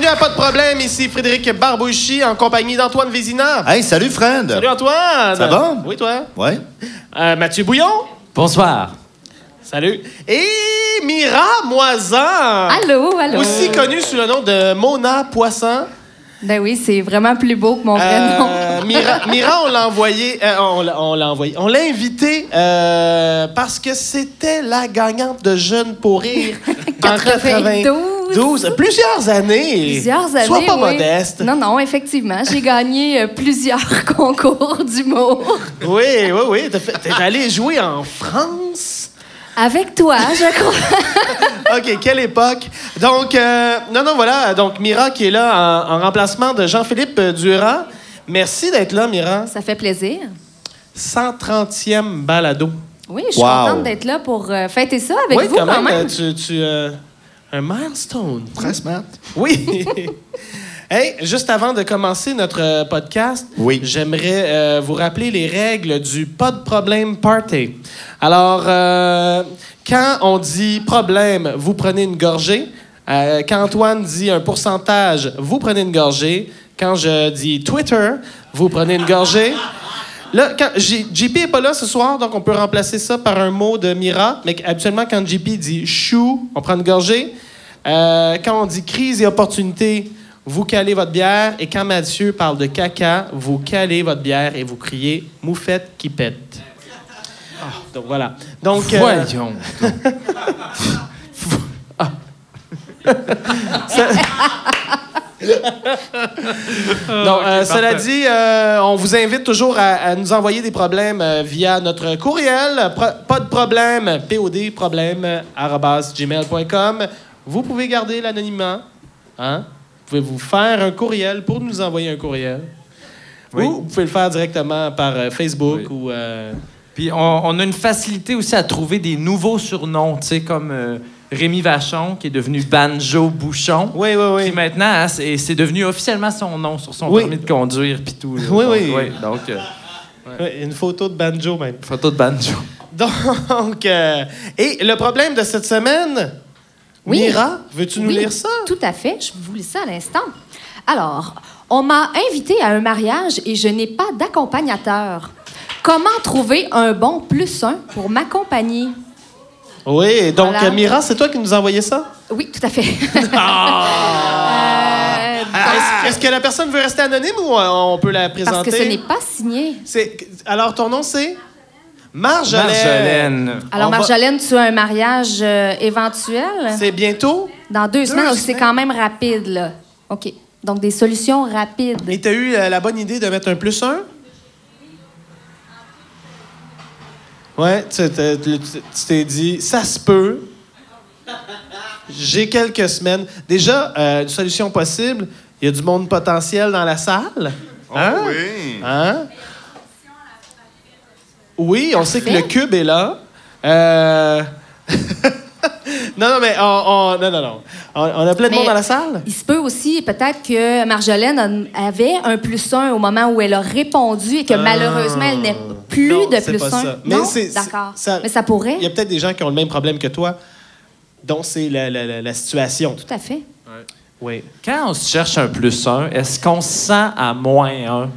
bienvenue à Pas de problème. Ici Frédéric Barbouchi en compagnie d'Antoine Vézina. Hey, salut Fred. Salut Antoine. Ça va? Oui, toi? Ouais. Euh, Mathieu Bouillon? Bonsoir. Salut. Et Mira Moisan. Allô, allô. Aussi connue sous le nom de Mona Poisson. Ben oui, c'est vraiment plus beau que mon vrai nom. Euh, Mira, Mira, on l'a envoyé, euh, on l'a- envoyé, on l'a invité euh, parce que c'était la gagnante de Jeunes pour rire en 92. 12, plusieurs années. Plusieurs années. Sois pas oui. modeste. Non, non, effectivement. J'ai gagné euh, plusieurs concours d'humour. Oui, oui, oui. T'es allé jouer en France. Avec toi, je crois. OK, quelle époque. Donc, euh, non, non, voilà. Donc, Mira qui est là en, en remplacement de Jean-Philippe euh, Durand. Merci d'être là, Mira. Ça fait plaisir. 130e balado. Oui, je suis Wow. contente d'être là pour euh, fêter ça avec oui, vous quand même. même. euh, tu, tu, euh, un milestone. Très smart. Oui. hey, juste avant de commencer notre euh, podcast, Oui. j'aimerais euh, vous rappeler les règles du pas de problème party. Alors, euh, quand on dit problème, vous prenez une gorgée. Euh, quand Antoine dit un pourcentage, vous prenez une gorgée. Quand je dis Twitter, vous prenez une gorgée. Là, quand, JP n'est pas là ce soir, donc on peut remplacer ça par un mot de Mira. Mais habituellement, quand JP dit chou, on prend une gorgée. Euh, quand on dit crise et opportunité, vous calez votre bière. Et quand Mathieu parle de caca, vous calez votre bière et vous criez moufette qui pète. Ah, donc voilà. Donc, euh, Voyons. Donc, euh, cela dit, euh, on vous invite toujours à, à nous envoyer des problèmes euh, via notre courriel, pro- pas de problème, pod problème, arobase gmail.com. Vous pouvez garder l'anonymat. Hein? Vous pouvez vous faire un courriel pour nous envoyer un courriel. Oui. Ou vous pouvez le faire directement par euh, Facebook Oui. ou. euh, Puis on, on a une facilité aussi à trouver des nouveaux surnoms, tu sais, comme euh, Rémi Vachon, qui est devenu Banjo Bouchon. Oui, oui, oui. maintenant, hein, c'est devenu officiellement son nom sur son Oui. permis de conduire, puis tout. là. Oui, Donc, oui. ouais, donc, euh, Oui, Une photo de banjo, même. photo de Banjo. Donc, et le problème de cette semaine, Oui. Mira, veux-tu nous Oui, lire ça? Tout à fait. Je vous lis ça à l'instant. Alors, on m'a invité à un mariage et je n'ai pas d'accompagnateur. Comment trouver un bon plus un pour m'accompagner? Oui, donc Voilà. Mira, c'est toi qui nous as envoyé ça? Oui, tout à fait. Euh, Ah, Est-ce que la personne veut rester anonyme ou euh, on peut la présenter? parce que ce n'est pas signé. C'est- Alors, ton nom, c'est? Marjolaine. Marjolaine. Alors, On va- Marjolaine, tu as un mariage euh, éventuel? C'est bientôt? Dans deux, semaines, donc c'est quand même rapide, là. OK. Donc, des solutions rapides. Et t'as eu euh, la bonne idée de mettre un plus un? Ouais, tu t'es- tu- tu dit, ça se peut. J'ai quelques semaines. Déjà, euh, une solution possible, il y a du monde potentiel dans la salle. Hein? oui. Hein? Oui, on sait que le cube est là. Euh, non, non, mais on, on- non, non, non. On, on a plein de Mais- monde dans la salle? Il se peut aussi, peut-être que Marjolaine avait un plus un au moment où elle a répondu et que malheureusement, elle n'est plus Ah. Non, de plus pas un. ça. Mais non? D'accord. ça- Mais ça pourrait. Il y a peut-être des gens qui ont le même problème que toi, dont c'est la, la- la- la situation. Tout à fait. Oui. Quand on se cherche un plus un, est-ce qu'on se sent à moins un?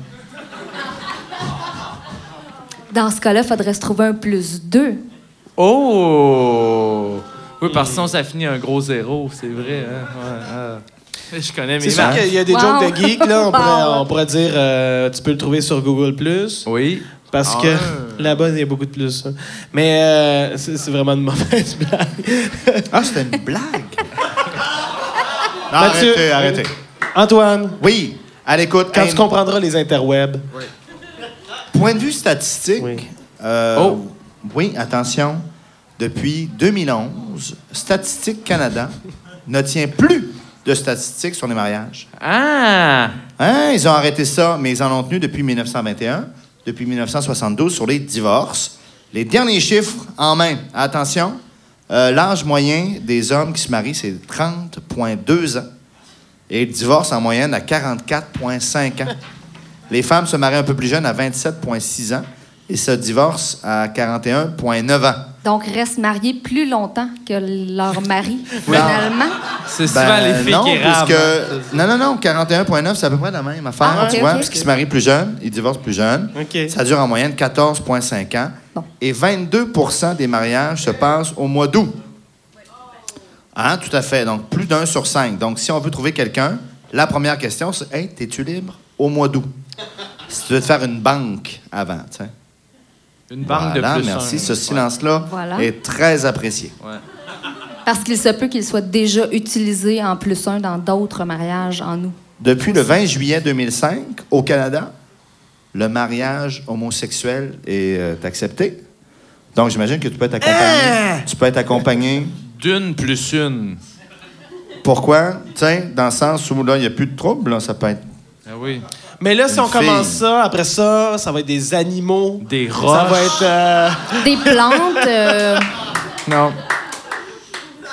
Dans ce cas-là, il faudrait se trouver un plus deux. Oh! Oui, parce que sinon, ça finit un gros zéro, c'est vrai. Hein? Ouais, ah. Je connais mes C'est sûr qu'il y a des Wow. jokes de geek, là. On, Wow. pourrait, on pourrait dire, euh, tu peux le trouver sur Google+. Oui. Parce Ah. que là-bas, il y a beaucoup de plus. hein. Mais euh, c'est c'est vraiment une mauvaise blague. Ah, c'était une blague? Non, Mathieu, arrêtez, arrêtez. Antoine, Oui, à l'écoute. quand tu comprendras les interwebs. Point de vue statistique. Oui. euh, Oh. Oui, attention. Depuis 2011, Statistique Canada ne tient plus de statistiques sur les mariages. Ah! Hein, ils ont arrêté ça, mais ils en ont tenu depuis 1921, depuis 1972 sur les divorces. Les derniers chiffres en main. Attention, euh, l'âge moyen des hommes qui se marient, c'est 30,2 ans. Et le divorce en moyenne à 44,5 ans. Les femmes se marient un peu plus jeunes à 27,6 ans et se divorcent à 41,9 ans. Donc, restent mariés plus longtemps que leur mari, finalement? C'est souvent Ben, les filles non, qui rament. puisque- hein. non, non, non, 41,9, c'est à peu près la même affaire, Ah, tu vois, puisqu'ils ok. se marient plus jeunes, ils divorcent plus jeunes. OK. Ça dure en moyenne 14,5 ans. Bon. Et 22% des mariages se passent au mois d'août. Hein, tout à fait. Donc, plus d'un sur cinq. Donc, si on veut trouver quelqu'un, la première question, c'est Hey, es-tu libre au mois d'août? Si tu veux te faire une banque avant, tu sais. Une banque Voilà, de plus merci. un. Ce silence-là Voilà. est très apprécié. Ouais. Parce qu'il se peut qu'il soit déjà utilisé en plus un dans d'autres mariages en nous. Depuis le 20 juillet 2005, au Canada, le mariage homosexuel est euh, accepté. Donc, j'imagine que tu peux être accompagné. Tu peux être accompagné. D'une plus une. Pourquoi? Tiens, dans le sens où là, il n'y a plus de trouble, là, ça peut être. Ah oui. Mais là, si on commence fille. ça, après ça, ça va être des animaux. Des Ça roches. va être. euh, Des plantes, euh, Non.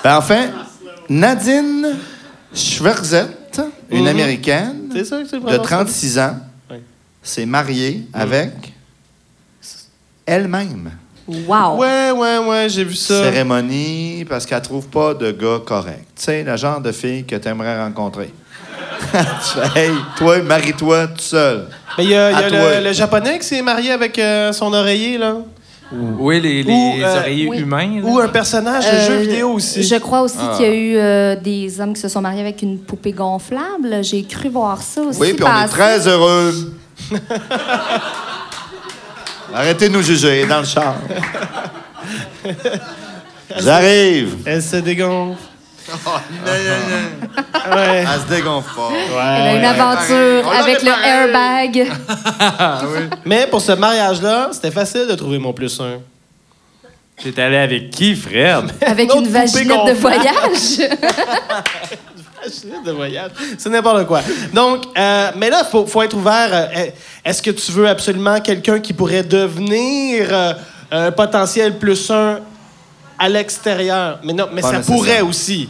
Ben, enfin, Nadine Schwerzett, une Mhm. Américaine ça que de prénom, ça? 36 ans, Oui. s'est mariée avec elle-même. wow! Ouais, ouais, ouais, j'ai vu ça. Cérémonie parce qu'elle trouve pas de gars correct. Tu sais, le genre de fille que tu aimerais rencontrer. Tu fais, hey, toi, marie-toi tout seul. Mais il y a, il y a À toi. le, le japonais qui s'est marié avec euh, son oreiller, là. Oui, les, les Ou, euh, oreillers oui. humains. là. Ou un personnage de Euh, jeu vidéo aussi. Je crois aussi Ah. qu'il y a eu euh, des hommes qui se sont mariés avec une poupée gonflable. J'ai cru voir ça aussi. Oui, puis on est très heureux. Arrêtez de nous juger dans le char. J'arrive. Elle se dégonfle. Oh, Ouais. Elle se dégonfle pas. Elle a une aventure On avec le pareil. airbag. Mais pour ce mariage-là, c'était facile de trouver mon plus un. T'es allé avec qui, Fred? Avec Une vaginette de voyage. de voyage. C'est n'importe quoi. Donc, euh, mais là, il faut, faut être ouvert. Euh, Est-ce que tu veux absolument quelqu'un qui pourrait devenir euh, un potentiel plus un à l'extérieur? Mais non, mais Pas ça nécessaire. pourrait aussi.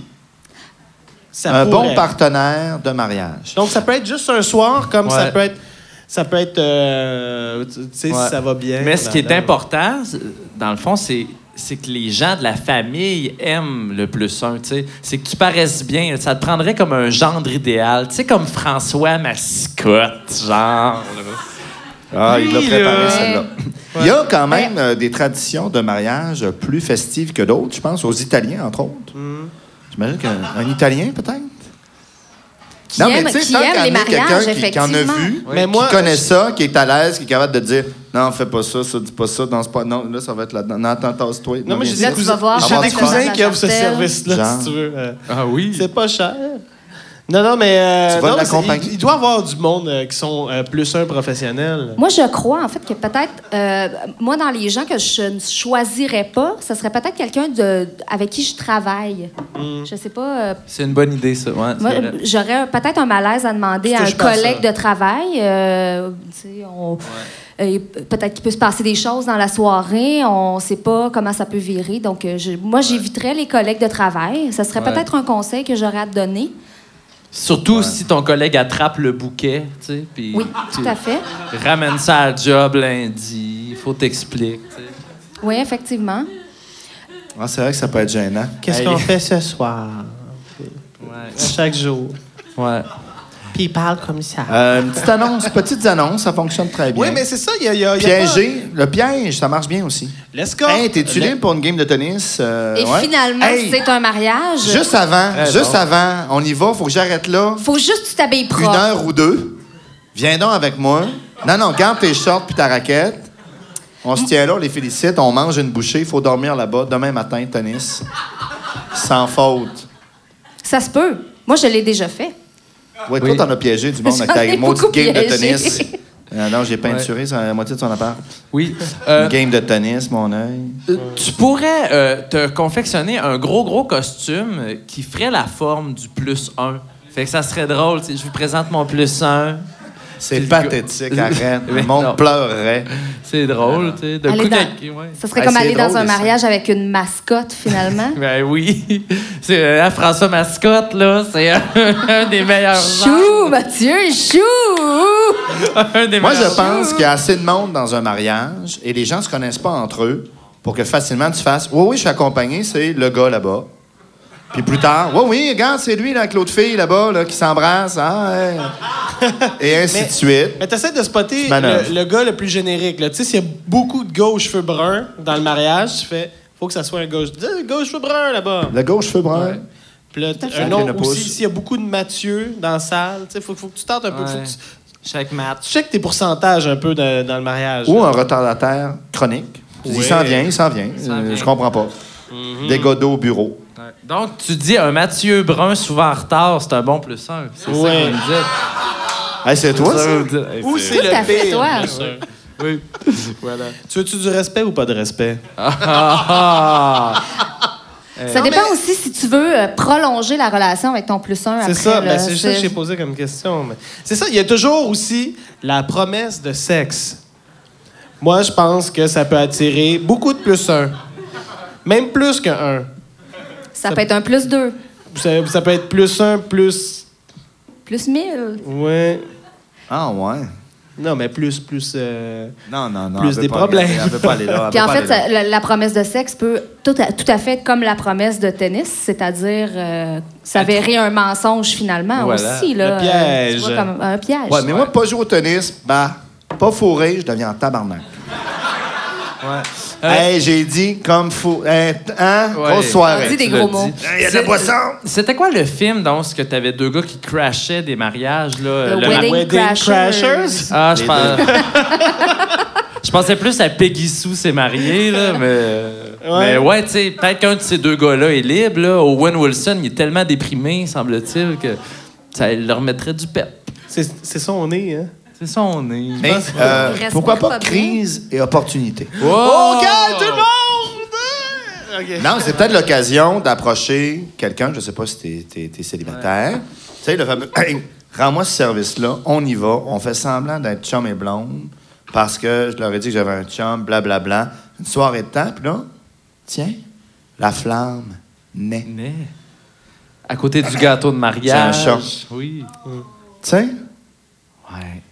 Ça Un pourrait. bon partenaire de mariage. Donc, ça peut être juste un soir, comme ça peut être. Ça peut être. euh, tu sais, Ouais. si ça va bien. Mais ce qui est important, dans le fond, c'est c'est que les gens de la famille aiment le plus un, tu sais. C'est que tu paraisses bien. Ça te prendrait comme un gendre idéal. Tu sais, comme François Mascotte, genre. là. Ah, il l'a préparé, là. celle-là. Il y a quand même euh, des traditions de mariage plus festives que d'autres, je pense, aux Italiens, entre autres. J'imagine qu'un un Italien, peut-être? Qui aime, tu sais, qui tant aime qu'à les amener quelqu'un mariages, qui, qui en a effectivement. vu, Mais moi, qui connaît ça, qui est à l'aise, qui est capable de dire non, fais pas ça, ça, dis pas ça, danse pas. Non, là, ça va être là-dedans. Non, attends, tasse-toi. Non, moi, j'ai des tu ici. vas cousins, qui offrent ce service-là, si tu veux. Euh, Ah oui? C'est pas cher. Non, non, mais. euh, non, Il, il doit y avoir du monde euh, qui sont euh, plus un professionnel. Moi, je crois, en fait, que peut-être, euh, moi, dans les gens que je ne choisirais pas, ce serait peut-être quelqu'un de, avec qui je travaille. Mm. Je sais pas. euh, C'est une bonne idée, ça. Ouais, moi, j'aurais peut-être un malaise à demander à un collègue de travail. tu sais, on- peut-être qu'il peut se passer des choses dans la soirée. On ne sait pas comment ça peut virer. Donc, je- moi, j'éviterais les collègues de travail. Ça serait Ouais. peut-être un conseil que j'aurais à te donner. Surtout si ton collègue attrape le bouquet, tu sais, puis Oui, tu tout à fait. ramènes ça à job lundi, il faut t'expliquer. Oui, effectivement. Ah, c'est vrai que ça peut être gênant. Qu'est-ce Hey. qu'on fait ce soir? Ouais. Chaque jour. ouais. Puis il parle comme ça. Euh, une petite annonce, petites annonces, ça fonctionne très bien. oui, mais c'est ça. Il y a, il y a- il y a pas- Piéger, le piège, ça marche bien aussi. Let's go. Hey, t'es-tu Le- libre pour une game de tennis? Euh, Et ouais? finalement, Hey, c'est un mariage. Juste avant, Très juste bon. avant, on y va, faut que j'arrête là. Faut juste que tu t'habilles Une propre. heure ou deux. Viens donc avec moi. Non, non, garde tes shorts puis ta raquette. On se tient là, on les félicite, on mange une bouchée, il faut dormir là-bas. Demain matin, tennis. Sans faute. Ça se peut. Moi, je l'ai déjà fait. Ouais, toi, Oui. t'en as piégé du monde avec J'en ta ai maudite beaucoup game de piégé. tennis. Euh, non, j'ai peinturé sur la moitié de son appart. Oui. Euh, Une game de tennis, mon œil. euh, tu pourrais euh, te confectionner un gros, gros costume euh, qui ferait la forme du plus 1. Fait que ça serait drôle. tu sais, Je vous présente mon plus 1. C'est pathétique, arrête. Le monde non. pleurerait. C'est drôle, tu sais. De Aller coup dans- de- ouais. Ça serait comme aller dans un ça. mariage avec une mascotte, finalement. Ben oui. C'est euh, François Mascotte, là. C'est un, un des meilleurs. chou, Mathieu, chou! Un des Moi, meilleurs je pense qu'il y a assez de monde dans un mariage et les gens se connaissent pas entre eux pour que facilement tu fasses Oui, oui, je suis accompagné, c'est le gars là-bas. Puis plus tard, oui, oui, regarde, c'est lui là, avec l'autre fille là-bas là, qui s'embrasse. Ouais. Et ainsi Mais- de suite. Mais t'essaies de spotter le, le gars le plus générique. Tu sais, s'il y a beaucoup de gars aux cheveux bruns dans le mariage, tu fais faut que ça soit un gars, un gars aux cheveux bruns là-bas. Le gars aux cheveux bruns. Ouais. Puis là, un autre aussi, s'il y a beaucoup de Mathieu dans la salle, il faut, faut que tu tentes un peu. Faut Ouais. que tu, Chaque match. tu checkes tes pourcentages un peu dans, dans le mariage. Ou là. un retardataire chronique. Tu. Il s'en vient, il s'en vient. Euh, vient. je comprends pas. Des gars d'eau au bureau. Ouais. Donc, tu dis un Mathieu Brun souvent en retard, c'est un bon plus un. C'est ça Ouais. qu'on me dit. Hey, c'est toi, Ça? ça? Hey, Ou c'est- le fait, pire. toi. Oui. voilà. Tu veux-tu du respect ou pas de respect? Ah, Ça Non, dépend mais- aussi si tu veux euh, prolonger la relation avec ton plus un. C'est ça, ben, c'est ça que j'ai posé comme question. mais- C'est ça, il y a toujours aussi la promesse de sexe. Moi, je pense que ça peut attirer beaucoup de plus un. Même plus qu'un un. Ça peut être un plus deux, Ça, ça peut être plus un, plus. plus mille. Ouais. Ah, ouais. Non, mais plus, plus. euh, Non, non, non. Plus des problèmes. Pas aller là. Puis en fait, ça- la, la promesse de sexe peut tout à, tout à fait être comme la promesse de tennis, c'est-à-dire euh, s'avérer un mensonge finalement Voilà. aussi. Là, Le piège. Euh, comme un piège. Ouais, mais moi, pas jouer au tennis, bah, pas fourré, je deviens en tabarnak. ouais. Hey, j'ai dit comme fou. Hein? hein? Ouais. Grosse soirée. On dit des gros mots. Il y a de la boisson? C'était quoi le film, donc, ce que t'avais deux gars qui crashaient des mariages, là? The Le- Wedding, Wedding Crashers. Crashers? Ah, je pense... Je pensais plus à Peggy Sue s'est mariée, là, mais... Mais ouais, tu sais, peut-être qu'un de ces deux gars-là est libre, là. Owen Wilson, il est tellement déprimé, semble-t-il, que ça leur remettrait du pep. C'est c'est son nez, hein? C'est ça, on est... Mais euh, pourquoi pas pas bien. crise et opportunité? Oh, calme tout le monde! Non, c'est peut-être l'occasion d'approcher quelqu'un, je sais pas si t'es, t'es célibataire. Tu sais, le fameux Hey, rends-moi ce service-là, on y va, on fait semblant d'être chum et blonde parce que je leur ai dit que j'avais un chum, blablabla. Une soirée de temps, puis là, tiens, la flamme naît. Mais... À côté du gâteau de mariage. C'est un chat. Oui. Tu sais, Ouais.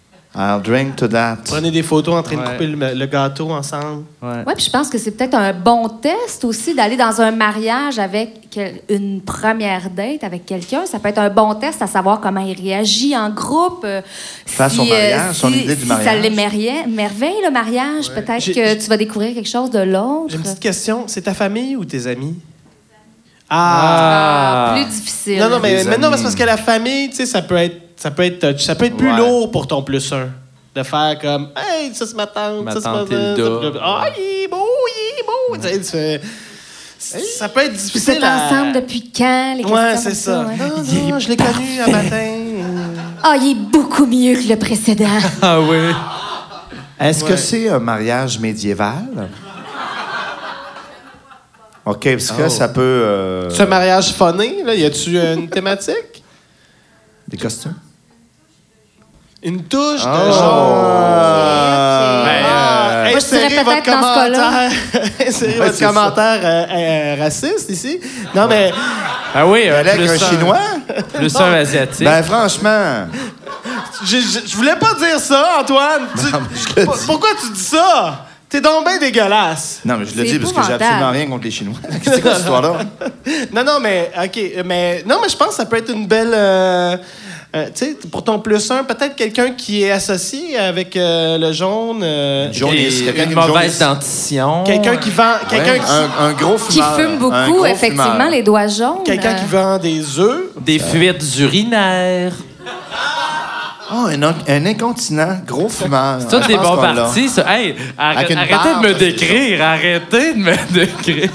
I'll drink to that. Prenez des photos en train de Ouais. couper le, le gâteau ensemble. Ouais. Oui, puis je pense que c'est peut-être un bon test aussi d'aller dans un mariage avec quel- une première date avec quelqu'un. Ça peut être un bon test à savoir comment il réagit en groupe. euh, Face au mariage, son idée du si ça mariage. l'émerveille, le mariage, peut-être que tu vas découvrir quelque chose de l'autre. J'ai une petite question. C'est ta famille ou tes amis? Ah, Ah. plus difficile. Non, non, mais, c'est parce que la famille, tu sais, ça peut être, ça peut être, ça peut être plus Ouais. lourd pour ton plus un. De faire comme, hey, ça c'est ma tante, Ma ça c'est tante ma tante. Ah, il est beau, il est beau. Tu sais, tu fais- Ça peut être Vous difficile. à- ensemble depuis quand, les Ouais, c'est ça. comme ouais? Non, non, je l'ai connu un matin. Ah, il est beaucoup mieux que le précédent. Ah oui. Est-ce Ouais. que c'est un mariage médiéval? OK, parce que Oh. ça peut... euh, Ce mariage phoné, là, y a-tu une thématique? Des costumes? Une touche de Oh. genre. Ben, Ah, Hey, moi, je insérez votre dans commentaire. Insérez Ouais, votre commentaire euh, euh, raciste ici. Non, mais Ah oui, Avec plus un chinois? Plus un asiatique. Ben, franchement, je, je- je voulais pas dire ça, Antoine. Non, je. Pourquoi tu dis ça? T'es donc bien dégueulasse. non mais je le dis parce que j'ai absolument rien contre les Chinois. C'est quoi cette histoire-là? Non, non, mais OK, mais non, mais je pense que ça peut être une belle. euh, euh, tu sais, pour ton plus un, peut-être quelqu'un qui est associé avec euh, le jaune. euh, Une jaunisse, Et quelqu'un une qui mauvaise dentition. quelqu'un qui vend. Quelqu'un Ouais, qui, un, un gros Qui fumeur. fume un beaucoup, effectivement, fumeur. les doigts jaunes. quelqu'un qui vend des œufs. Des fuites urinaires. Ah, un, un- un incontinent, gros fumeur. C'est des bons partis, ça. Hey, arrête- arrêtez de me décrire. Arrêtez de me décrire.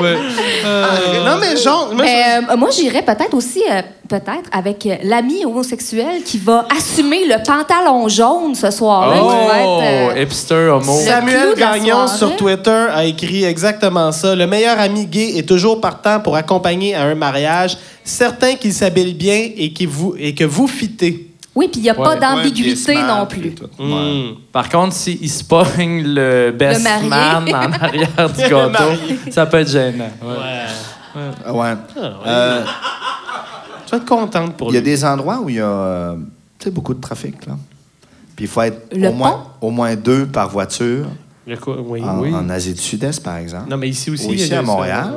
Ouais. Euh, Non, mais jaune. moi, Mais, euh, moi, j'irais peut-être aussi, euh, peut-être, avec l'ami homosexuel qui va assumer le pantalon jaune ce soir-là. va Oh, être, euh, hipster homo. Samuel Gagnon sur Twitter a écrit exactement ça. Le meilleur ami gay est toujours partant pour accompagner à un mariage, certain qu'il s'habille bien et, qu'il vous, et que vous fitez. Oui, puis il n'y a Ouais, pas ouais, d'ambiguïté Ouais, non plus. Hmm. Ouais. Par contre, s'il se pogne le best marié. man en arrière du Le gâteau, ça peut être gênant. Ouais. Ah Ouais. Euh, Tu vas être contente pour Il y a lui. des endroits où il y a euh, tu sais, beaucoup de trafic. Là. Puis il faut être Le au moins, au moins deux par voiture. Il y a quoi? Oui, en, oui. en Asie du Sud-Est, par exemple. Non, mais ici aussi. Ou il y a ici de à Montréal.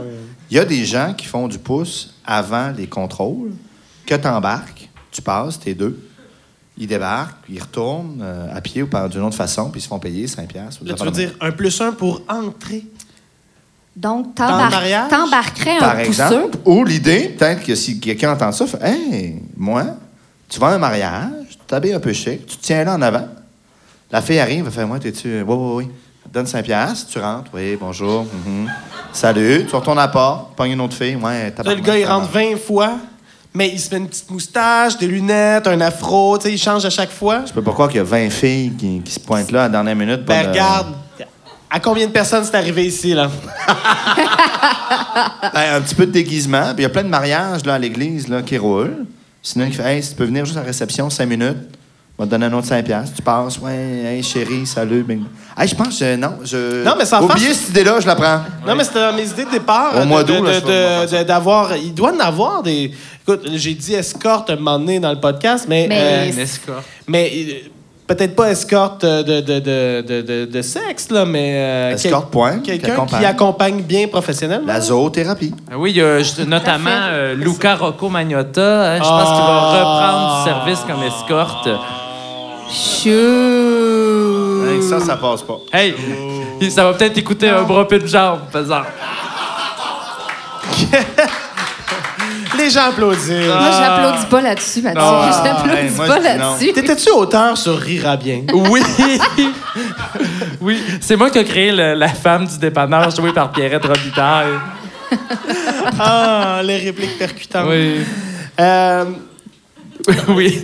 Il y a des gens qui font du pouce avant les contrôles, que tu embarques, tu passes, t'es deux. Ils débarquent, ils retournent euh, à pied ou par d'une autre façon, puis ils se font payer 5 piastres. ou des Là, tu veux dire un plus un pour entrer. Donc, t'embarquerais un pousseux? exemple. Ou l'idée, peut-être que si quelqu'un entend ça, fait Hey, moi, tu vas à un mariage, tu t'habilles un peu chic, tu te tiens là en avant. La fille arrive, elle fait Moi, t'es-tu. Oui, oui, oui. Elle te donne 5 piastres, tu rentres, oui, bonjour. mhm. Salut, tu retournes à la porte, pognes une autre fille, ouais, Là, le gars, il rentre 20 fois, mais il se met une petite moustache, des lunettes, un afro, tu sais, il change à chaque fois. Je peux pas croire qu'il y a 20 filles qui, qui se pointent là à la dernière minute. Ben, de- regarde. À combien de personnes c'est arrivé ici, là? Ben, un petit peu de déguisement. Puis il y a plein de mariages là, à l'église là, qui roulent. Sinon, il fait Hey, si tu peux venir juste à la réception 5 minutes, on va te donner un autre 5 piastres. Tu passes, ouais, hey, chérie, salut. bing. Hey, je pense que non. Je... Non, mais ça en Oubliez fait- cette idée-là, je la prends. Non, mais c'était dans mes idées de départ. Au euh, mois de- d'août, là, je de- de- d'avoir. Il doit en avoir des. Écoute, j'ai dit escorte un moment donné dans le podcast, mais. Mais- euh, Une escorte. mais euh, peut-être pas escorte euh, de, de, de, de, de- de sexe, là, mais. euh, Escorte quel- point, qui Quelqu'un accompagne. qui accompagne bien professionnellement. La zoothérapie. Ah Oui, il y a juste- notamment euh, Luca Rocco Magnotta. hein, je pense qu'il va reprendre du service comme escorte. Chou. Hey, ça, ça passe pas. Hey, ça va peut-être écouter un bras une jambe, faisant. Les gens applaudissent. Moi, j'applaudis pas là-dessus, Mathieu. Ah, j'applaudis hey, moi, pas là-dessus. T'étais-tu auteur sur Rira bien? Oui! oui, c'est moi qui ai créé le- la femme du dépanneur jouée par Pierrette Robitaille. Ah, les répliques percutantes. Oui. Euh, oui,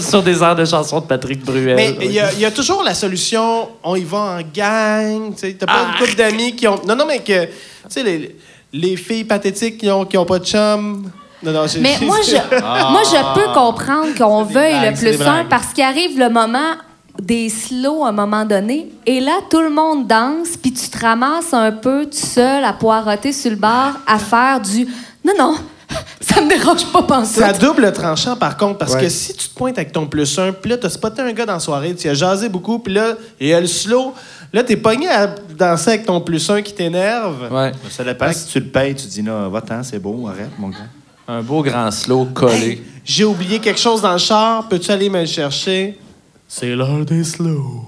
sur, des airs de chansons de Patrick Bruel. Mais il y, a- il y a toujours la solution, on y va en gang. tu sais, T'as pas Ah. une couple d'amis qui ont. Non, non, mais que. Tu sais, les, les filles pathétiques qui ont, qui ont pas de chum. Non, non, Mais moi, je, moi, je peux comprendre qu'on veuille blagues, le plus un parce qu'il arrive le moment des slows à un moment donné et là, tout le monde danse puis tu te ramasses un peu tout seul à poireauter sur le bar à faire du « Non, non, ça me dérange pas. C'est à double tranchant, par contre, parce Ouais. que si tu te pointes avec ton plus un, puis là, t'as spoté un gars dans la soirée, tu as jasé beaucoup, puis là, il y a le slow. Là, t'es pogné à danser avec ton plus un qui t'énerve. Ouais. Ça dépend si tu le payes, tu dis non, va-t'en, c'est beau, arrête, mon gars. Un beau grand slow collé. J'ai oublié quelque chose dans le char, peux-tu aller me le chercher? C'est l'heure des slow.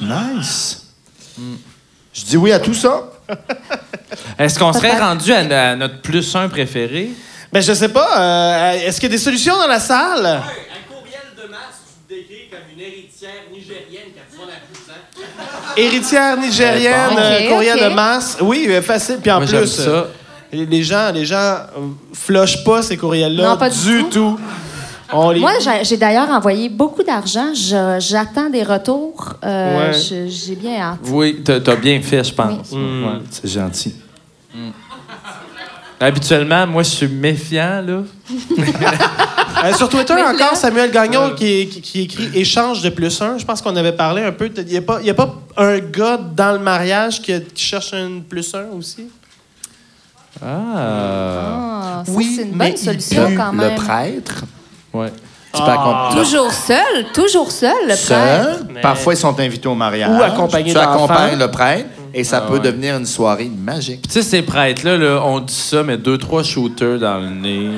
Nice. Je dis oui à tout ça. Est-ce qu'on serait rendu à, à notre plus un préféré? Ben, je sais pas. euh, Est-ce qu'il y a des solutions dans la salle? Un courriel de masse, tu te décris comme une héritière nigérienne qui a besoin d'un cousin. Héritière nigérienne, Ok, euh, courriel ok. de masse. Oui, euh, facile. Puis en Moi, j'aime plus, ça. euh, les gens, les gens euh, flushent pas ces courriels-là Non, pas du tout. On les... Moi, j'ai- d'ailleurs envoyé beaucoup d'argent. J'attends des retours. Euh, Ouais. J'ai bien hâte. Oui, t'as t'as bien fait, je pense. Mm. Ouais. C'est gentil. Habituellement, moi, je suis méfiant, là. Euh, sur Twitter Mais encore, Samuel Gagnon qui, qui- qui écrit échange de plus un. Je pense qu'on avait parlé un peu. Il n'y a, pas- y a pas un gars dans le mariage qui, qui cherche un plus un aussi? Ah. Ah, ça, Oui, c'est une bonne solution Le- quand Le même. prêtre, Ouais. tu peux accompagner. Toujours seul, toujours seul, le prêtre. Seul. Mais- Parfois, ils sont invités au mariage. Ou accompagnés Tu accompagnes le prêtre et ça Ah peut ouais. devenir une soirée magique. Tu sais, ces prêtres-là, là, on dit ça, mais deux, trois shooters dans le nez.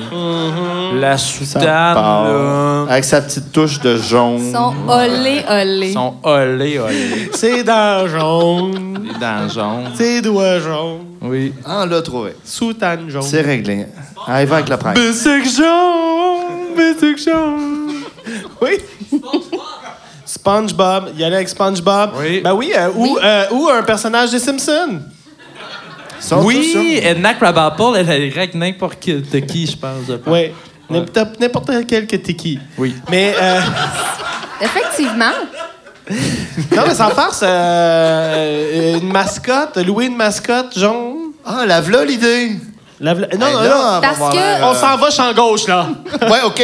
La Ça soutane, là. Avec sa petite touche de jaune. Ils sont olé, olé. Ils sont olés, olés. C'est dents jaunes, Les dents jaunes. c'est doigts jaunes, Oui. Ah, on l'a trouvé. soutane jaune. C'est réglé. Allez, va avec le prêtre. Bicycle jaune, Oui. SpongeBob. Il y allait avec SpongeBob. Oui. Ben oui, euh, ou, euh, ou un personnage des Simpsons. Oui. Edna Krabappel, elle irait avec n'importe qui, de qui, je pense. je pense. Oui. N'importe n'importe quel que t'es qui. Oui. Mais, euh, Effectivement. non, mais sans farce, euh, euh, une mascotte, louer une mascotte jaune. Ah, la v'là l'idée. La vla- Non, Hey, non, là, non. Parce que- On euh, s'en va champ gauche, là. Ouais, OK.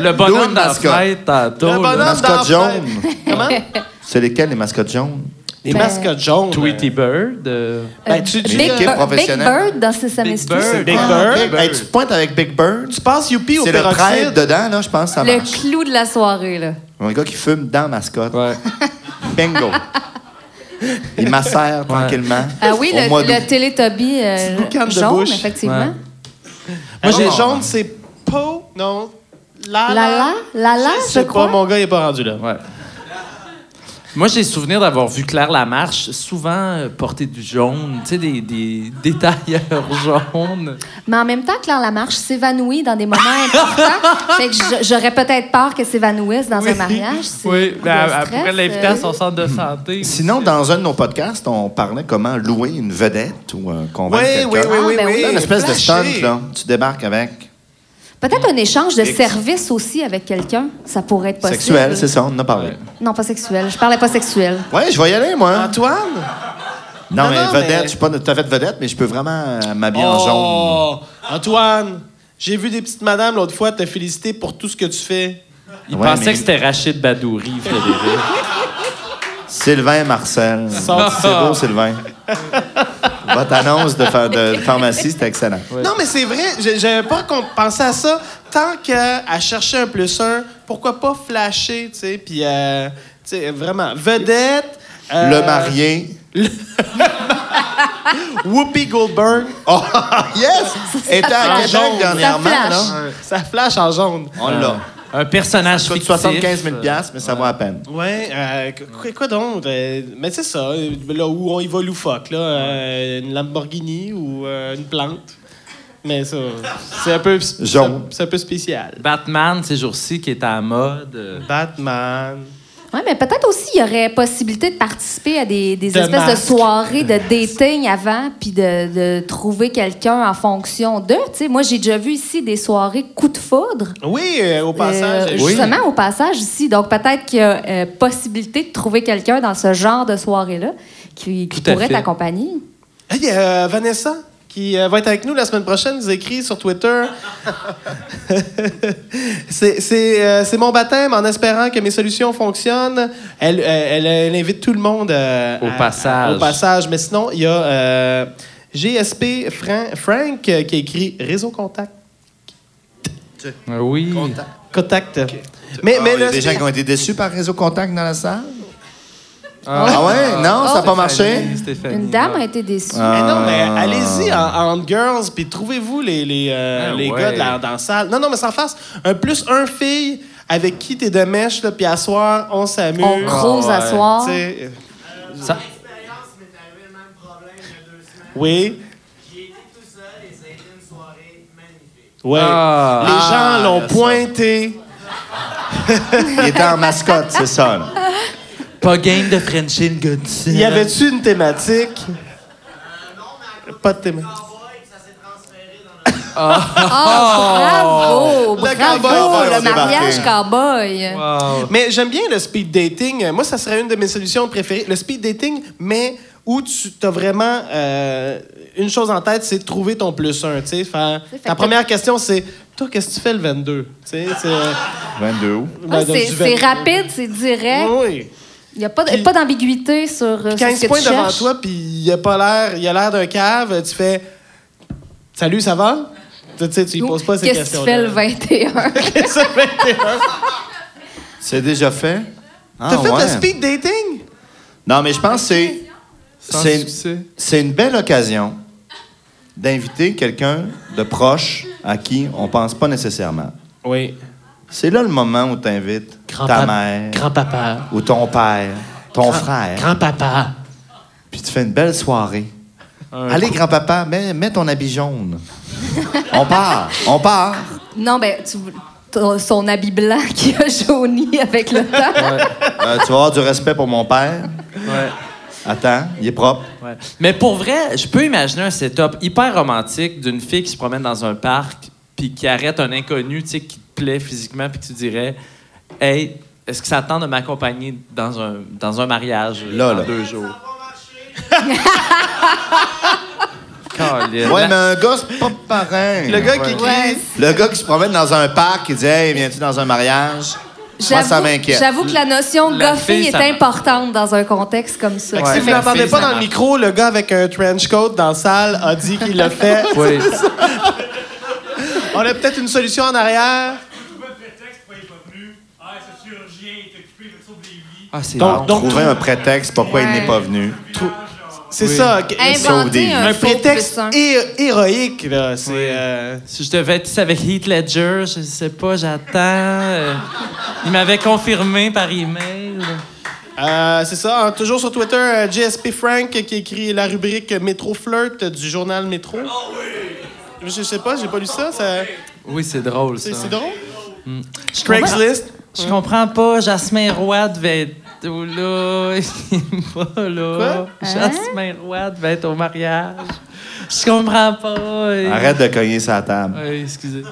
Le bonhomme la mascotte? tantôt. Le là. bonhomme- Mascotte dans jaune. Comment? C'est lesquels, les mascottes jaunes? Les Ben, mascottes jaunes. Tweety Bird. euh, Ben, tu, tu, Big, équipe Bir- Big professionnelle. Bird dans Sesame Big Street. Bird. Big Ah, Bird? Big- Hey, tu te pointes avec Big Bird? tu passes Youpi au C'est le prêtre dedans, là, je pense ça Le marche. clou de la soirée, là. Un gars qui fume dans mascotte. Ouais. Bingo. Il macère tranquillement. Ah oui, au le, mois d'août. le Télétoby euh, Petite boucane de jaune, bouche. effectivement. Ouais. Moi, j'ai Oh. jaune, c'est Po. Non. La Lala? Lala, Je je sais crois. pas, mon gars, il est pas rendu là. Ouais. Moi, j'ai souvenir d'avoir vu Claire Lamarche souvent euh, porter du jaune, tu sais, des, des, des tailleurs jaunes. Mais en même temps, Claire Lamarche s'évanouit dans des moments importants. fait que je- j'aurais peut-être peur qu'elle s'évanouisse dans un mariage. C'est Oui, elle, stress, pourrait l'inviter euh. à son centre de santé. Sinon, dans un de nos podcasts, on parlait comment louer une vedette ou euh, convaincre Oui, oui, quelqu'un. oui, oui, Ah, oui. oui. Une espèce de stunt, là. Tu débarques avec. Peut-être un échange de X. service aussi avec quelqu'un. Ça pourrait être possible. Sexuel, c'est ça, on en a parlé. Non, pas sexuel. Je parlais pas sexuel. Ouais, je vais y aller, moi. Antoine? non, non, mais non, vedette, mais- je suis pas tout à fait vedette, mais je peux vraiment euh, m'habiller en jaune. Oh, Antoine, j'ai vu des petites madames l'autre fois te féliciter pour tout ce que tu fais. Il Ouais, pensait mais- que c'était Rachid Badouri, Frédéric. Sylvain Marcel. Sors- C'est beau, Sylvain. Votre annonce de, pha- de pharmacie, c'était excellent. Non, mais c'est vrai, j'avais pas pensé à ça. Tant qu'à à chercher un plus un, pourquoi pas flasher, tu sais, puis, euh, tu sais, vraiment, vedette. euh, Le marié. Whoopi Goldberg. Oh, yes! Était à. Québec dernièrement, flash. Ça flash en jaune. On l'a. Un personnage Ça coûte fictif. 75 000 piastres, mais ça vaut à peine. Ouais, euh, quoi, quoi donc? euh, mais c'est ça, euh, là où on y va loufoque, là. euh, une Lamborghini ou euh, une plante. Mais ça, c'est un peu... C'est un peu spécial. Batman, ces jours-ci, qui est à la mode. Batman. Oui, mais peut-être aussi il y aurait possibilité de participer à des, des De espèces de soirées de dating avant, puis de, de trouver quelqu'un en fonction d'eux. Moi, j'ai déjà vu ici des soirées coup de foudre. Oui, euh, au passage. Euh, euh, Justement, au passage ici. Donc, peut-être qu'il y a euh, possibilité de trouver quelqu'un dans ce genre de soirée-là qui, qui pourrait t'accompagner. Hey, euh, Vanessa, qui euh, va être avec nous la semaine prochaine, nous écrit sur Twitter. c'est c'est, euh, c'est mon baptême en espérant que mes solutions fonctionnent. Elle, euh, elle, elle invite tout le monde euh, Au à- passage. au passage. Mais sinon, il y a euh, GSP Fran- Frank euh, qui a écrit Réseau Contact. Oui. Contact. Mais, Ah, mais il y a des gens qui ont été déçus par Réseau Contact dans la salle? Ah, Ah ouais? Non, ça n'a pas marché? Stéphanie. Une dame a été déçue. Ah. Mais non, mais allez-y en, en girls, puis trouvez-vous les, les, euh, Ah les ouais. gars de la, dans la salle. Non, non, mais sans face. Un plus un fille avec qui t'es de mèche, là, puis à soir, on s'amuse. On croise Ah à soir. Tu sais, euh, Ça- L'expérience m'est arrivé le même problème il y a deux semaines. Oui, J'ai été tout seul et ça a été une soirée magnifique. ouais. Ah. Les Ah, gens l'ont pointé. Il était en mascotte, c'est ça. là. Pas game de Frenchie de seul. Y avait-tu une thématique? Pas de thématique. Cowboy, puis ça s'est transféré dans le... Ah, bravo! Le Bravo! cowboy le mariage cowboy. Wow. Mais j'aime bien le speed dating. Moi, ça serait une de mes solutions préférées. Le speed dating, mais où tu as vraiment euh, une chose en tête, c'est de trouver ton plus un. tu sais, Faire... Ta première question, c'est Toi, qu'est-ce que tu fais le 22 Tu sais, c'est- 22 août. Ah, Ben, c'est du c'est 22. rapide, c'est direct. Oui. Il n'y a pas, Puis- d'ambiguïté sur, euh, sur 15 ce que points tu devant cherches. toi, puis il a pas l'air, il a l'air d'un cave. Tu fais Salut, ça va? Tu sais, tu lui poses pas ces Qu'est-ce questions. que tu fais le 21? Qu'est-ce que tu fais? C'est déjà fait? Ah, T'as fait ouais. le speed dating? Non, mais je pense que c'est. C'est une belle occasion d'inviter quelqu'un de proche à qui on pense pas nécessairement. Oui. C'est là le moment où tu invites ta mère Grand-papa. ou ton père, ton frère, Grand-papa. puis tu fais une belle soirée. Allez, grand-papa, mets, mets ton habit jaune. on part, on part. non, ben, tu, ton- son habit blanc qui a jauni avec le temps. Euh, tu vas avoir du respect pour mon père. Ouais. Attends, il est propre. Ouais. Mais pour vrai, je peux imaginer un setup hyper romantique d'une fille qui se promène dans un parc puis qui arrête un inconnu, tu sais, qui physiquement puis que tu dirais Hey, est-ce que ça tente de m'accompagner dans un, dans un mariage? Là, dans là. deux jours? Ça va marcher. Colin. Ouais, mais un gars, c'est pas pareil. Le gars qui Ouais. Le gars qui se promène dans un parc, qui dit Hey, viens-tu dans un mariage? Moi, ça J'avoue- m'inquiète. J'avoue que la notion La goffée est ça importante dans un contexte comme ça. Fait que Ouais. si vous l'entendez pas dans le micro, le gars avec un trench coat dans la salle a dit qu'il l'a fait. Oui. On a peut-être une solution en arrière. Trouver un prétexte pourquoi il est pas venu. Ah, ce chirurgien est occupé, il me sauve des vies. Ah, c'est Donc- donc- Trouver un prétexte pourquoi il Ouais. n'est pas venu. C'est Oui. ça. Sauve des Inventer vies. un, Un prétexte héroïque, là. Oui. euh, Si je devais être ici avec Heath Ledger, je sais pas, j'attends. Euh, il m'avait confirmé par email. Euh, c'est ça, hein, toujours sur Twitter, euh, JSP Frank qui écrit la rubrique Métro Flirt du journal Métro. Je, je sais pas, j'ai pas lu ça. ça- Oui, c'est drôle, ça. c'est c'est drôle? Comprends- Craigslist? Je comprends pas, Jasmin Roy devait être où, là. Il est pas là. Quoi? Jasmin Roy devait être au mariage. Je comprends pas. Arrête de cogner sa table. Oui, excusez.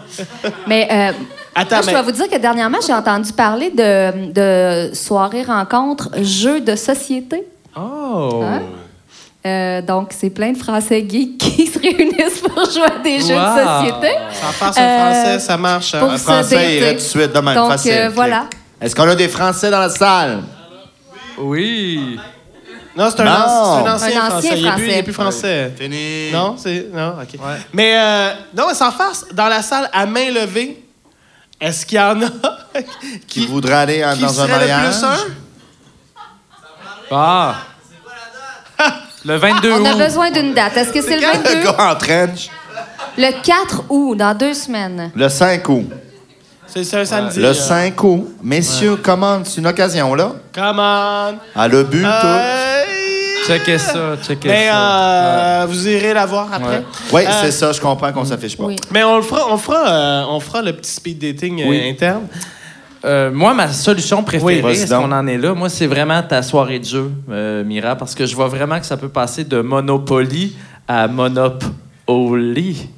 Mais euh, Attends, moi, je mais- dois vous dire que dernièrement, j'ai entendu parler de, de soirées rencontres, jeux de société. Oh! Hein? Euh, donc, c'est plein de Français geeks qui se réunissent pour jouer à des jeux de société. Ça passe en Euh, français, ça marche. hein. pour Un se Français dater. irait tout de suite de même, Donc, facile. euh, voilà. Est-ce qu'on a des Français dans la salle? Oui! Non, c'est un, un ancien Un français. ancien Il est plus, il est français. plus français. Fini. Non, c'est. Non, OK. Mais, euh, non, mais sans farce, dans la salle, à main levée, est-ce qu'il y en a Qui voudrait aller en- qui dans un serait mariage? le plus un? Ah! Le 22 On a août. besoin d'une date. Est-ce que c'est le Quand le 22? gars en trench? Le 4 août, dans deux semaines. Le 5 août. C'est un samedi. Le là. 5 août. Messieurs, comment c'est une occasion, là? Come on. À le but, Euh, Checkez ça, checkez Mais ça. euh, vous irez la voir après. Ouais. tout. Oui, Euh, c'est ça, je comprends qu'on s'affiche pas. Oui. Mais on le fera, on fera, euh, on fera le petit speed dating euh, Oui. interne. Euh, moi, ma solution préférée, Oui, qu'on en est là? Moi, c'est vraiment ta soirée de jeu, euh, Mira, parce que je vois vraiment que ça peut passer de Monopoly à Monopoly.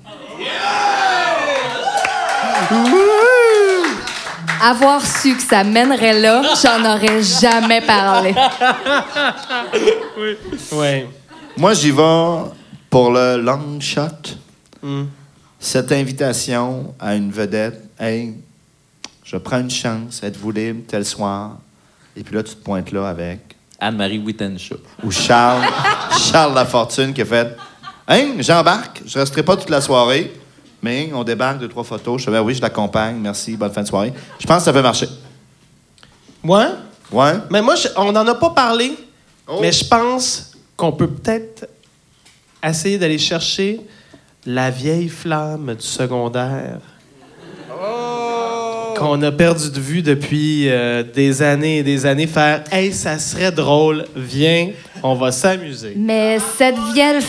Avoir su que ça mènerait là, j'en aurais jamais parlé. Oui. Moi, j'y vais pour le long shot. Hmm. Cette invitation à une vedette. Hey, je prends une chance, êtes-vous libre tel soir? Et puis là, tu te pointes là avec. Anne-Marie Wittenshaw. Ou Charles, Charles Lafortune qui a fait Hein, j'embarque, je resterai pas toute la soirée, mais on débarque deux, trois photos. Je fais ben oui, je l'accompagne, merci, bonne fin de soirée. Je pense que ça peut marcher. Moi? Ouais? Mais moi, je- on n'en a pas parlé, Oh. mais je pense qu'on peut peut-être essayer d'aller chercher la vieille flamme du secondaire. Qu'on a perdu de vue depuis euh, des années et des années. Faire Hey, ça serait drôle, viens, on va s'amuser. Mais cette vieille.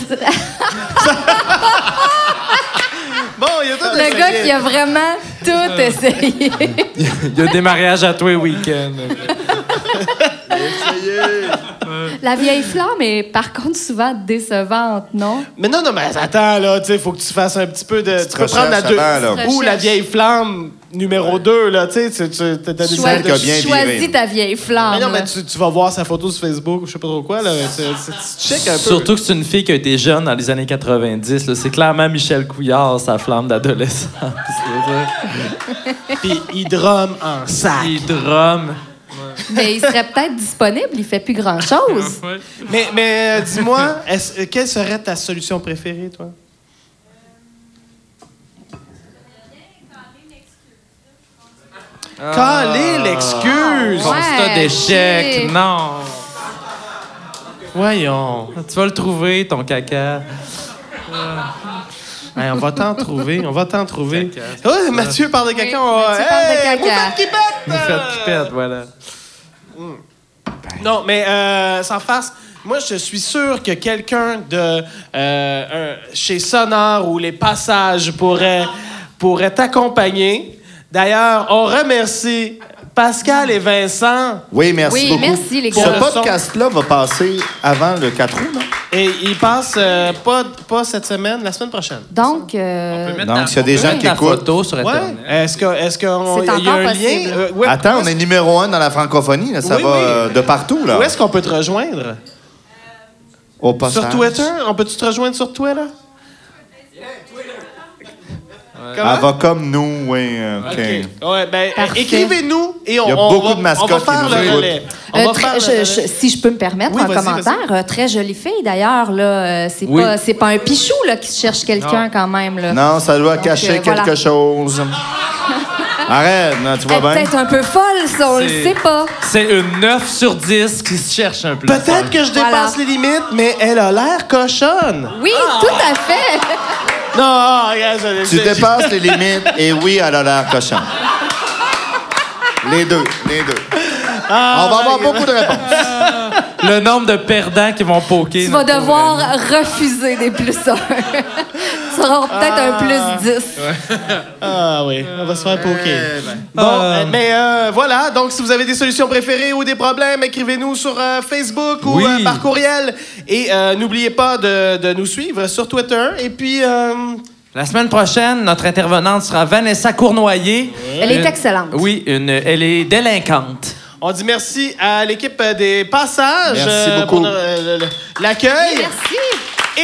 Bon, il y a tout Le gars qui a vraiment tout essayé. Il y a des mariages à tous les week-ends. La vieille flamme est par contre souvent décevante, non? Mais non, non, mais attends, là, tu sais, faut que tu fasses un petit peu de. Tu peux prendre la deux. Ou la vieille flamme numéro 2, là, tu sais, tu tu- t'as des Celle qui a bien. Choisis ta vieille flamme. Mais non, mais tu, tu vas voir sa photo sur Facebook ou je sais pas trop quoi, là. Tu check un peu. Surtout que c'est une fille qui a été jeune dans les années 90. là. C'est clairement Michel Couillard, sa flamme d'adolescence. Puis il drum en sac. Il drum. Mais il serait peut-être disponible, il fait plus grand-chose. Mais, mais euh, dis-moi, est-ce- quelle serait ta solution préférée, toi? Caler l'excuse! Constat Ouais, d'échec. Non. Voyons. Tu vas le trouver, ton caca. Hey, on va t'en trouver, on va t'en trouver. Caca, Ouais, Mathieu parle de caca. Oui, on va- Mathieu parle de Hey, caca. moufette qui pète! Nous faites qui pète, voilà. Non, mais euh, sans farce, moi, je suis sûr que quelqu'un de euh, un- chez Sonore ou les passages pourrait, pourrait t'accompagner. D'ailleurs, on remercie Pascal et Vincent. Oui, merci Oui, beaucoup. merci, les Ce gars. Son. podcast-là va passer avant le 4 août, non? Et ils passent euh, pas, pas cette semaine, la semaine prochaine. Donc, euh, Donc, s'il y a des On peut gens mettre qui écoutent- photo sur Ouais. Internet. Est-ce qu'on il y a encore un possible. lien Euh, ouais, Attends, on est numéro un dans la francophonie, là, ça Oui, va oui. euh, de partout, là. Où est-ce qu'on peut te rejoindre? Au passage. Sur Twitter? On peut-tu te rejoindre sur Twitter Comment? Elle va comme nous, oui. euh, OK. Ouais, ben, écrivez-nous et on, Il y a on beaucoup va, de mascottes on va faire qui nous le écoutent. relais. On euh, va très- faire le je- relais. je- si je peux me permettre Oui, un commentaire, euh, très jolie fille d'ailleurs. Là, euh, c'est Oui. pas, un pichou là qui cherche quelqu'un quand même là. Non, ça doit Donc, cacher euh, voilà. quelque chose. Arrête, non, tu vois bien? peut-être un peu folle, ça, on le sait pas. C'est une 9 sur 10 qui se cherche un peu. Peut-être que je dépasse Voilà. les limites, mais elle a l'air cochonne. Oui, tout à fait. Non, ah, regarde, je- Tu dépasses les limites et oui, elle a l'air cochon. Les deux, les deux. Ah, On va avoir beaucoup de réponses. Le nombre de perdants qui vont poker. Tu vas devoir ami. refuser des plus 1. tu auras peut-être un plus 10. Ah oui, on va se faire poker. Eh ben. Bon, Euh, euh, mais euh, voilà, donc si vous avez des solutions préférées ou des problèmes, écrivez-nous sur euh, Facebook ou Oui. euh, par courriel. Et euh, n'oubliez pas de, de nous suivre sur Twitter. Et puis, euh, La semaine prochaine, notre intervenante sera Vanessa Cournoyer. Elle est Une- excellente. Oui, une, elle est délinquante. on dit merci à l'équipe des passages Merci euh, beaucoup. pour euh, l'accueil. Merci. Et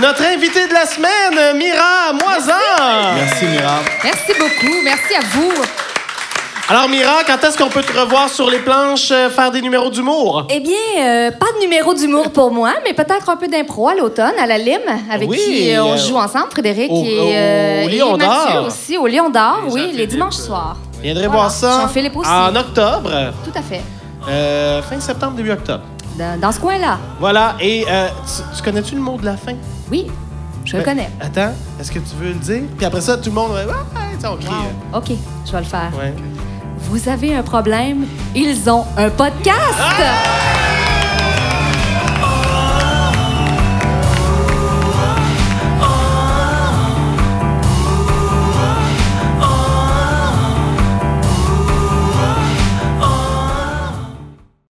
notre invité de la semaine, Mira Moisan. Merci, Mira. Merci beaucoup. Merci à vous. Alors, Mira, quand est-ce qu'on peut te revoir sur les planches euh, faire des numéros d'humour? Eh bien, euh, pas de numéro d'humour pour moi, mais peut-être un peu d'impro à l'automne, à la Lime, avec Oui, qui euh, on joue ensemble, Frédéric au- et, au Lion et Mathieu d'Or. aussi, au Lion d'Or, oui, les dimanches soirs. Viendrez Voilà. voir ça en octobre, Tout à fait. euh, fin septembre, début octobre. Dans, dans ce coin-là. Voilà, et euh, tu, tu connais-tu le mot de la fin? Oui, je le Euh, connais. Attends, est-ce que tu veux le dire? Puis après ça, tout le monde va... Sais, on crie. Wow. OK, je vais le faire. ouais. Vous avez un problème? Ils ont un podcast!